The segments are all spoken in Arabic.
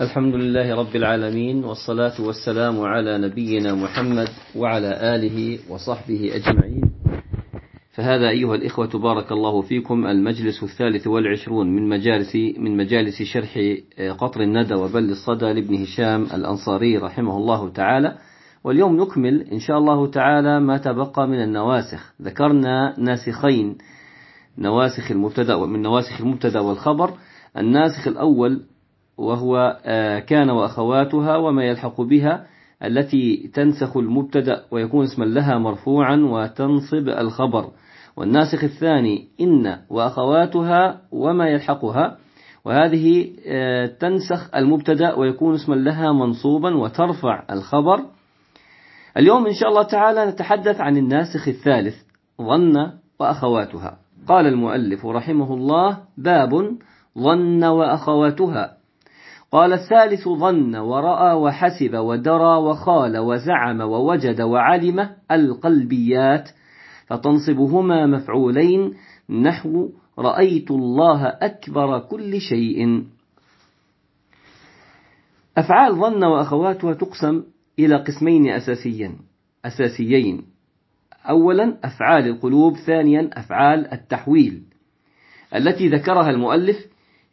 الحمد لله رب العالمين والصلاة والسلام على نبينا محمد وعلى آله وصحبه أجمعين. فهذا أيها الإخوة بارك الله فيكم المجلس الثالث والعشرون من مجالس من مجالس شرح قطر الندى وبل الصدى لابن هشام الأنصاري رحمه الله تعالى. واليوم نكمل إن شاء الله تعالى ما تبقى من النواسخ. ذكرنا ناسخين نواسخ المبتدأ ومن نواسخ المبتدأ والخبر. الناسخ الأول وهو آه، كان وأخواتها وما يلحق بها التي تنسخ المبتدأ ويكون اسما لها مرفوعا وتنصب الخبر. والناسخ الثاني إن وأخواتها وما يلحقها وهذه آه، تنسخ المبتدأ ويكون اسما لها منصوبا وترفع الخبر. اليوم إن شاء الله تعالى نتحدث عن الناسخ الثالث ظن وأخواتها. قال المؤلف رحمه الله باب ظن وأخواتها. قال الثالث ظن ورأى وحسب ودرى وخال وزعم ووجد وعلم القلبيات فتنصبهما مفعولين نحو رأيت الله أكبر كل شيء. أفعال ظن وأخواتها تقسم إلى قسمين أساسيا أساسيين. أولا أفعال القلوب ثانيا أفعال التحويل. التي ذكرها المؤلف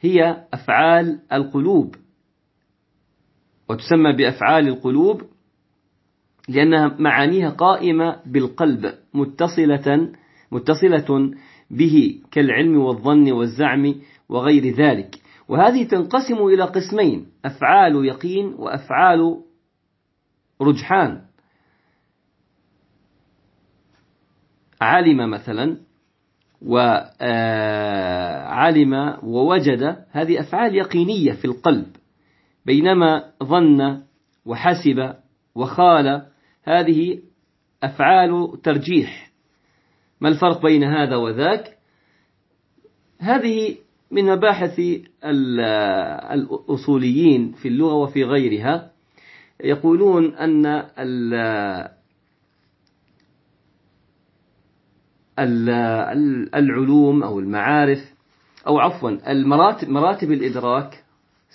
هي أفعال القلوب. وتسمى بأفعال القلوب لأنها معانيها قائمة بالقلب متصلة متصلة به كالعلم والظن والزعم وغير ذلك. وهذه تنقسم إلى قسمين أفعال يقين وأفعال رجحان. علم مثلا وعلم آه، ووجد هذه أفعال يقينية في القلب. بينما ظن وحسب وخال هذه أفعال ترجيح. ما الفرق بين هذا وذاك؟ هذه من مباحث الأصوليين في اللغة وفي غيرها. يقولون أن العلوم أو المعارف أو عفوا المراتب مراتب الإدراك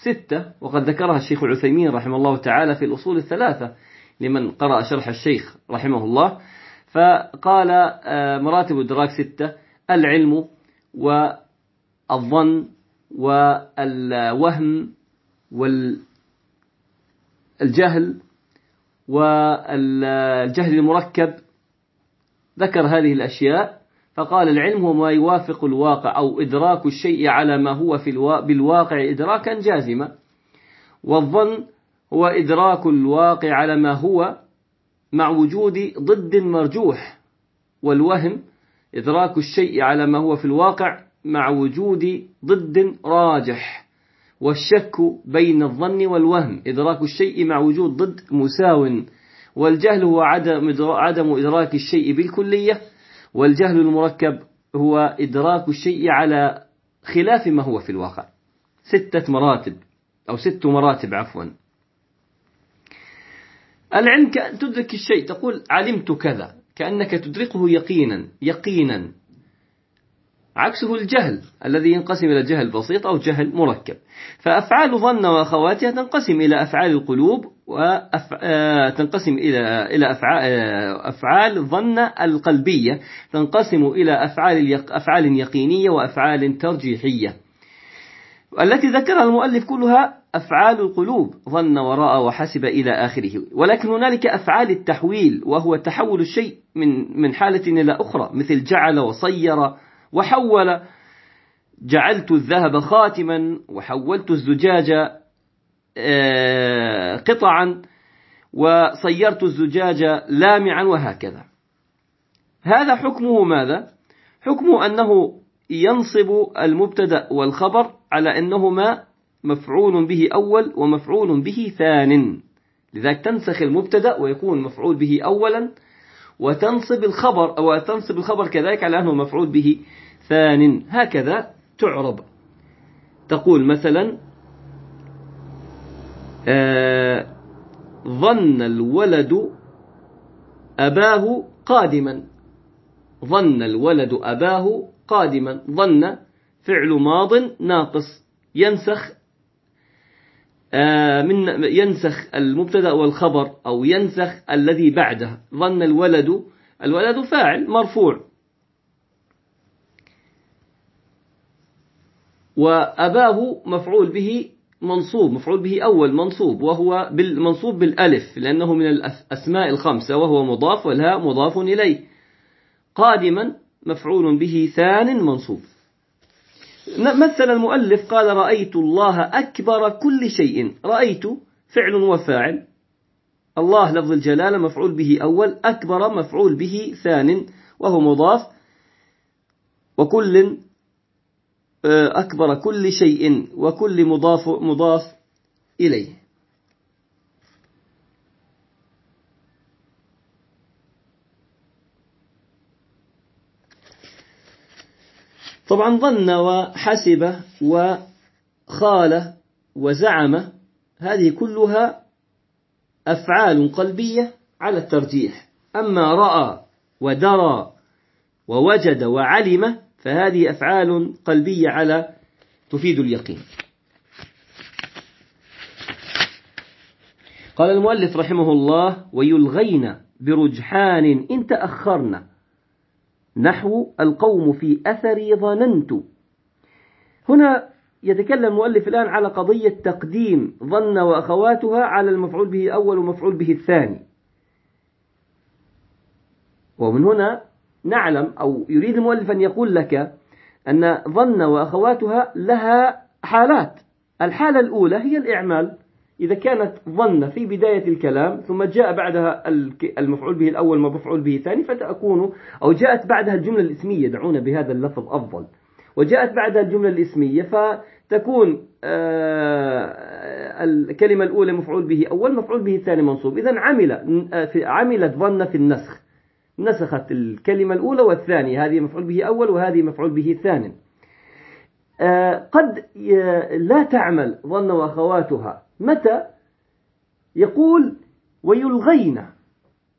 ستة وقد ذكرها الشيخ العثيمين رحمه الله تعالى في الأصول الثلاثة لمن قرأ شرح الشيخ رحمه الله. فقال آه، مراتب الإدراك ستة العلم والظن والوهم والجهل والجهل المركب. ذكر هذه الأشياء. فقال العلم هو ما يوافق الواقع أو إدراك الشيء على ما هو في الوا... بالواقع إدراكا جازما. والظن هو إدراك الواقع على ما هو مع وجود ضد مرجوح. والوهم إدراك الشيء على ما هو في الواقع مع وجود ضد راجح. والشك بين الظن والوهم إدراك الشيء مع وجود ضد مساو. والجهل هو عدم عدم إدراك الشيء بالكلية. والجهل المركب هو إدراك الشيء على خلاف ما هو في الواقع. ستة مراتب أو ست مراتب عفوا. العلم كأن تدرك الشيء تقول علمت كذا كأنك تدركه يقينا يقينا. عكسه الجهل الذي ينقسم إلى جهل بسيط أو جهل مركب. فأفعال ظن وأخواتها تنقسم إلى أفعال القلوب وتنقسم آه، إلى إلى آه، أفعال ظن القلبية تنقسم إلى أفعال أفعال يقينية وأفعال ترجيحية. التي ذكرها المؤلف كلها أفعال القلوب ظن وراء وحسب إلى آخره. ولكن هنالك أفعال التحويل وهو تحول الشيء من من حالة إلى أخرى مثل جعل وصير وحول جعلت الذهب خاتما وحولت الزجاج آه، قطعا وصيرت الزجاج لامعا وهكذا هذا حكمه ماذا؟ حكمه أنه ينصب المبتدأ والخبر على أنهما مفعول به أول ومفعول به ثان لذلك تنسخ المبتدأ ويكون مفعول به أولا وتنصب الخبر أو تنصب الخبر كذلك على أنه مفعول به ثان. هكذا تعرب. تقول مثلا آه ظن الولد أباه قادما. ظن الولد أباه قادما. ظن فعل ماض ناقص. ينسخ من ينسخ المبتدأ والخبر أو ينسخ الذي بعده. ظن الولد الولد فاعل مرفوع. وأباه مفعول به منصوب مفعول به أول منصوب وهو منصوب بالألف لأنه من الأسماء الخمسة وهو مضاف والهاء مضاف إليه. قادما مفعول به ثان منصوب. مثل المؤلف قال رأيت الله أكبر كل شيء. رأيت فعل وفاعل. الله لفظ الجلالة مفعول به أول أكبر مفعول به ثان وهو مضاف. وكل آه، أكبر كل شيء وكل مضاف مضاف إليه. طبعا ظن وحسب وخال وزعم هذه كلها أفعال قلبية على الترجيح. أما رأى ودرى ووجد وعلم فهذه أفعال قلبية على تفيد اليقين. قال المؤلف رحمه الله ويلغين برجحان إن تأخرنا نحو القوم في أثري ظننت. هنا يتكلم المؤلف الآن على قضية تقديم ظن وأخواتها على المفعول به الأول ومفعول به الثاني. ومن هنا نعلم أو يريد المؤلف أن يقول لك أن ظن وأخواتها لها حالات. الحالة الأولى هي الإعمال. إذا كانت ظن في بداية الكلام ثم جاء بعدها المفعول به الأول مفعول به الثاني فتكون أو جاءت بعدها الجملة الإسمية دعونا بهذا اللفظ أفضل. وجاءت بعدها الجملة الإسمية فتكون آه، الكلمة الأولى مفعول به أول مفعول به الثاني منصوب. إذا عمل عملت ظن في النسخ. نسخت الكلمة الأولى والثانية هذه مفعول به أول وهذه مفعول به ثاني آه، قد لا تعمل ظن وأخواتها. متى؟ يقول ويلغين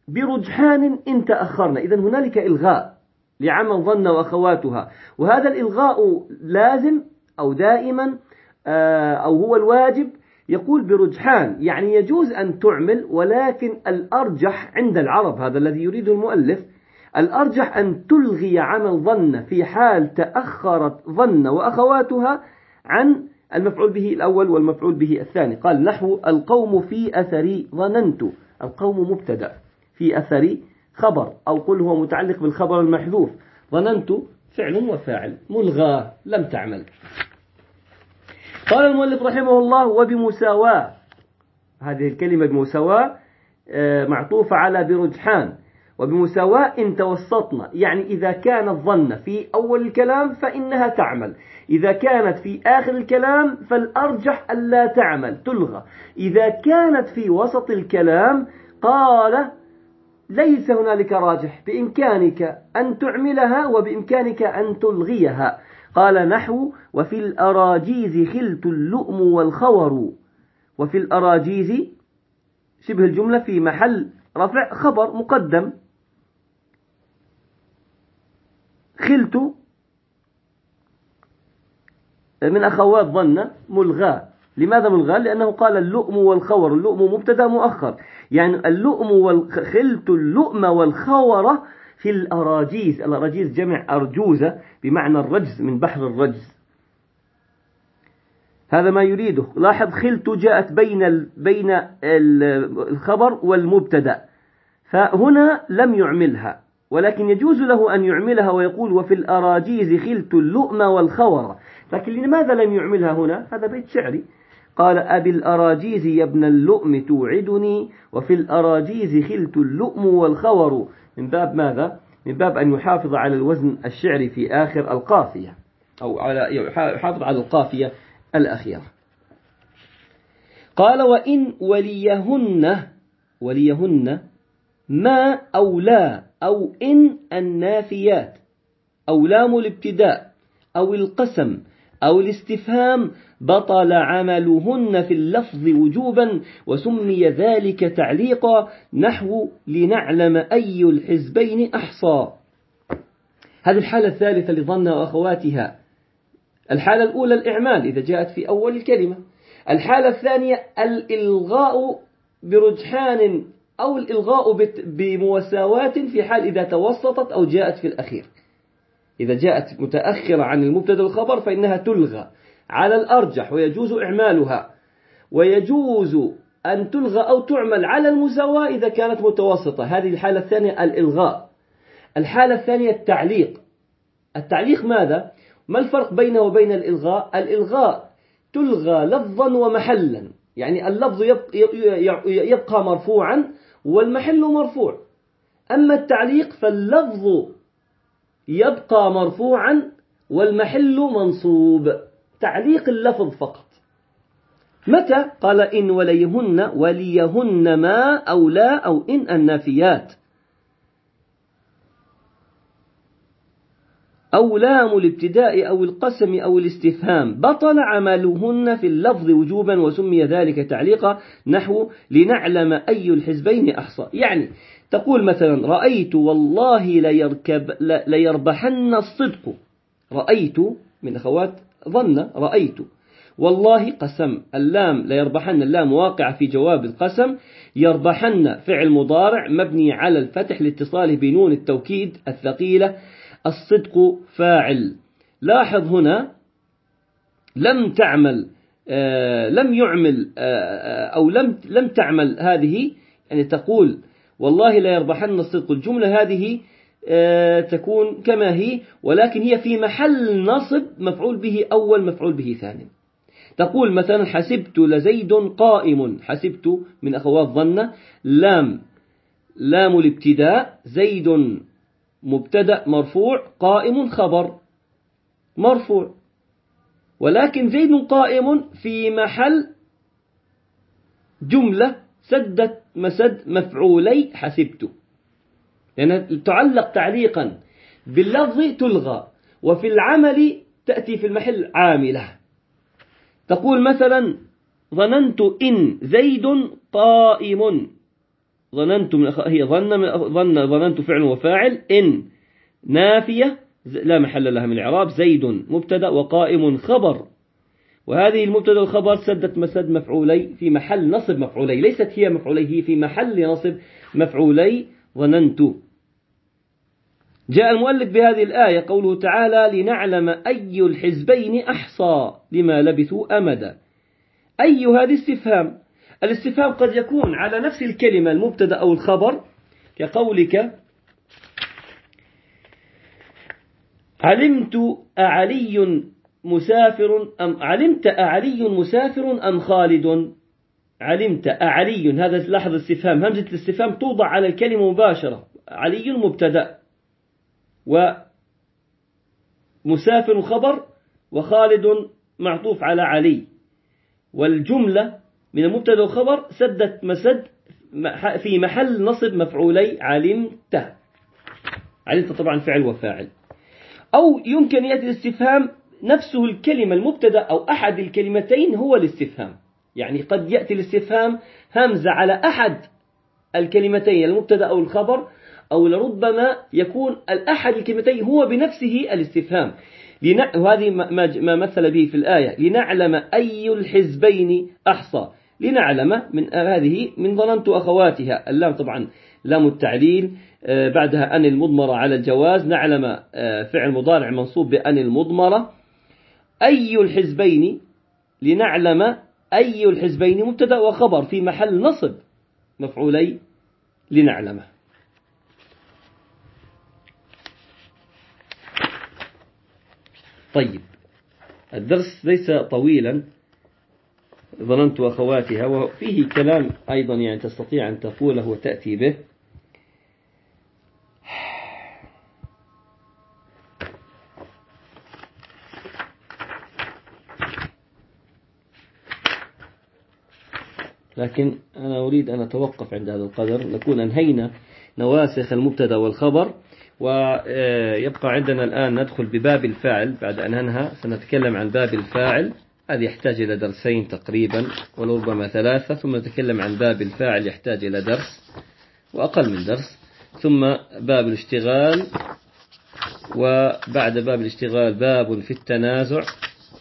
برجحان إن تأخرنا. إذا هنالك إلغاء لعمل ظن وأخواتها. وهذا الإلغاء لازم أو دائما آه، أو هو الواجب. يقول برجحان يعني يجوز أن تعمل ولكن الأرجح عند العرب هذا الذي يريده المؤلف الأرجح أن تلغي عمل ظن في حال تأخرت ظن وأخواتها عن المفعول به الأول والمفعول به الثاني. قال نحو القوم في أثري ظننت. القوم مبتدأ في أثري خبر أو قل هو متعلق بالخبر المحذوف. ظننت فعل وفاعل ملغى لم تعمل. قال المؤلف رحمه الله وبمساواة. هذه الكلمة بمساواة آه، معطوفة على برجحان. وبمساواة توسطنا يعني إذا كان الظن في أول الكلام فإنها تعمل. إذا كانت في آخر الكلام فالأرجح ألا تعمل تلغى. إذا كانت في وسط الكلام قال ليس هنالك راجح بإمكانك أن تعملها وبإمكانك أن تلغيها. قال نحو وفي الأراجيز خلت اللؤم والخور. وفي الأراجيز شبه الجملة في محل رفع خبر مقدم. خلت من أخوات ظن ملغى. لماذا ملغى؟ لأنه قال اللؤم والخور. اللؤم مبتدا مؤخر. يعني اللؤم والخلت اللؤم والخور في الأراجيز. الأراجيز جمع أرجوزة بمعنى الرجز من بحر الرجز. هذا ما يريده. لاحظ خلت جاءت بين بين الخبر والمبتدا. فهنا لم يعملها. ولكن يجوز له أن يعملها ويقول وفي الأراجيز خلت اللؤم والخور. لكن لماذا لم يعملها هنا؟ هذا بيت شعري. قال أبي الأراجيز يا ابن اللؤم توعدني وفي الأراجيز خلت اللؤم والخور. من باب ماذا؟ من باب أن يحافظ على الوزن الشعري في آخر القافية. أو على يحافظ على القافية الأخيرة. قال وإن وليهن وليهن ما أو لا أو إن النافيات أو لام الابتداء أو القسم أو الاستفهام بطل عملهن في اللفظ وجوبا وسمي ذلك تعليقا نحو لنعلم أي الحزبين أحصى. هذه الحالة الثالثة لظن وأخواتها الحالة الأولى الإعمال إذا جاءت في أول الكلمة. الحالة الثانية الإلغاء برجحان أو الإلغاء بمساواة في حال إذا توسطت أو جاءت في الأخير. إذا جاءت متأخرة عن المبتدأ الخبر فإنها تلغى على الأرجح ويجوز إعمالها. ويجوز أن تلغى أو تعمل على المساواة إذا كانت متوسطة. هذه الحالة الثانية الإلغاء. الحالة الثانية التعليق. التعليق ماذا؟ ما الفرق بينه وبين الإلغاء؟ الإلغاء تلغى لفظا ومحلا. يعني اللفظ يبقى مرفوعا والمحل مرفوع. أما التعليق فاللفظ يبقى مرفوعا والمحل منصوب. تعليق اللفظ فقط. متى؟ قال إن وليهن وليهن ما أو لا أو إن النافيات. أو لام الابتداء أو القسم أو الاستفهام. بطل عملهن في اللفظ وجوبا وسمي ذلك تعليقا نحو لنعلم أي الحزبين أحصى يعني تقول مثلا رأيت والله ليركب ليربحن الصدق. رأيت من أخوات ظن رأيت. والله قسم اللام ليربحن اللام واقع في جواب القسم. يربحن فعل مضارع مبني على الفتح لاتصاله بنون التوكيد الثقيلة. الصدق فاعل. لاحظ هنا لم تعمل آه لم يعمل آه أو لم لم تعمل هذه يعني تقول والله لا يربحن الصدق. الجملة هذه آه تكون كما هي ولكن هي في محل نصب مفعول به أول مفعول به ثاني. تقول مثلا حسبت لزيد قائم حسبت من أخوات ظن لام لام الابتداء زيد مبتدأ مرفوع قائم خبر. مرفوع. ولكن زيد قائم في محل جملة سدت مسد مفعولي حسبت لأن تعلق تعليقا باللفظ تلغى وفي العمل تأتي في المحل عاملة. تقول مثلا ظننت إن زيد قائم. ظننت من هي ظن ظن ظننت فعل وفاعل إن نافية لا محل لها من الإعراب زيد مبتدأ وقائم خبر. وهذه المبتدأ والخبر سدت مسد مفعولي في محل نصب مفعولي ليست هي مفعولي هي في محل نصب مفعولي ظننت. جاء المؤلف بهذه الآية قوله تعالى لنعلم أي الحزبين أحصى لما لبثوا أمدا. أي هذه استفهام؟ الاستفهام قد يكون على نفس الكلمة المبتدأ أو الخبر كقولك علمت أعلي مسافر أم علمت أعلي مسافر أم خالد؟ علمت أعلي هذا لاحظ الاستفهام همزة الاستفهام توضع على الكلمة مباشرة. علي مبتدأ. ومسافر خبر وخالد معطوف على علي. والجملة من المبتدأ والخبر سدت مسد في محل نصب مفعولي علمت علمت طبعا فعل وفاعل. أو يمكن يأتي الاستفهام نفسه الكلمة المبتدأ أو أحد الكلمتين هو الاستفهام. يعني قد يأتي الاستفهام همزة على أحد الكلمتين المبتدأ أو الخبر أو لربما يكون الأحد الكلمتين هو بنفسه الاستفهام. وهذه ما مثل به في الآية. لنعلم أي الحزبين أحصى. لنعلم من هذه من ظننت أخواتها اللام طبعا لام التعليل آه، بعدها أن المضمرة على الجواز. نعلم آه، فعل مضارع منصوب بأن المضمرة. أي الحزبين لنعلم أي الحزبين مبتدأ وخبر في محل نصب. مفعولي لنعلمه طيب الدرس ليس طويلا. ظننت أخواتها وفيه كلام أيضا يعني تستطيع أن تقوله وتأتي به. لكن أنا أريد أن أتوقف عند هذا القدر. نكون أنهينا نواسخ المبتدأ والخبر ويبقى عندنا الآن ندخل بباب الفاعل. بعد أن ننهى سنتكلم عن باب الفاعل. هذا يحتاج إلى درسين تقريبا ولربما ثلاثة ثم نتكلم عن باب الفاعل يحتاج إلى درس وأقل من درس ثم باب الاشتغال وبعد باب الاشتغال باب في التنازع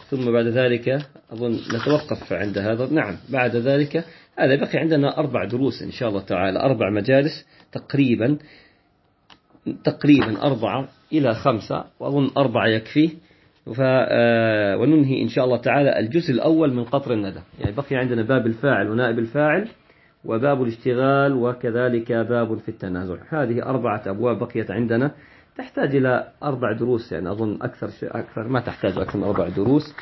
ثم بعد ذلك أظن نتوقف عند هذا. نعم بعد ذلك هذا بقي عندنا أربع دروس إن شاء الله تعالى أربع مجالس تقريبا تقريبا أربعة إلى خمسة وأظن أربعة يكفي. آه، وننهي إن شاء الله تعالى الجزء الأول من قطر الندى. يعني بقي عندنا باب الفاعل ونائب الفاعل وباب الاشتغال وكذلك باب في التنازع هذه أربعة أبواب بقيت عندنا. تحتاج إلى أربع دروس يعني أظن أكثر شيء أكثر ما تحتاج أكثر من أربع دروس.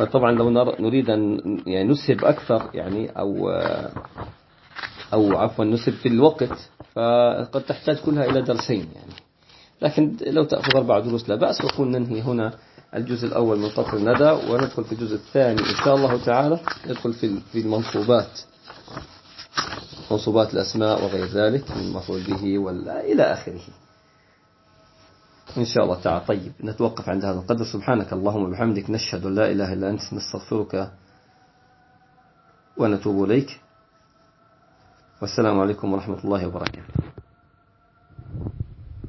وطبعا لو نريد أن يعني نسهب أكثر يعني أو أو عفوا نسهب في الوقت فقد تحتاج كلها إلى درسين يعني. لكن لو تأخذ أربع دروس لا بأس وكون ننهي هنا الجزء الأول من قطر الندى وندخل في الجزء الثاني إن شاء الله تعالى ندخل في المنصوبات. منصوبات الأسماء وغير ذلك المفعول به ولا إلى آخره. إن شاء الله تعالى. طيب نتوقف عند هذا القدر. سبحانك اللهم وبحمدك نشهد لا إله إلا أنت نستغفرك ونتوب إليك. والسلام عليكم ورحمة الله وبركاته.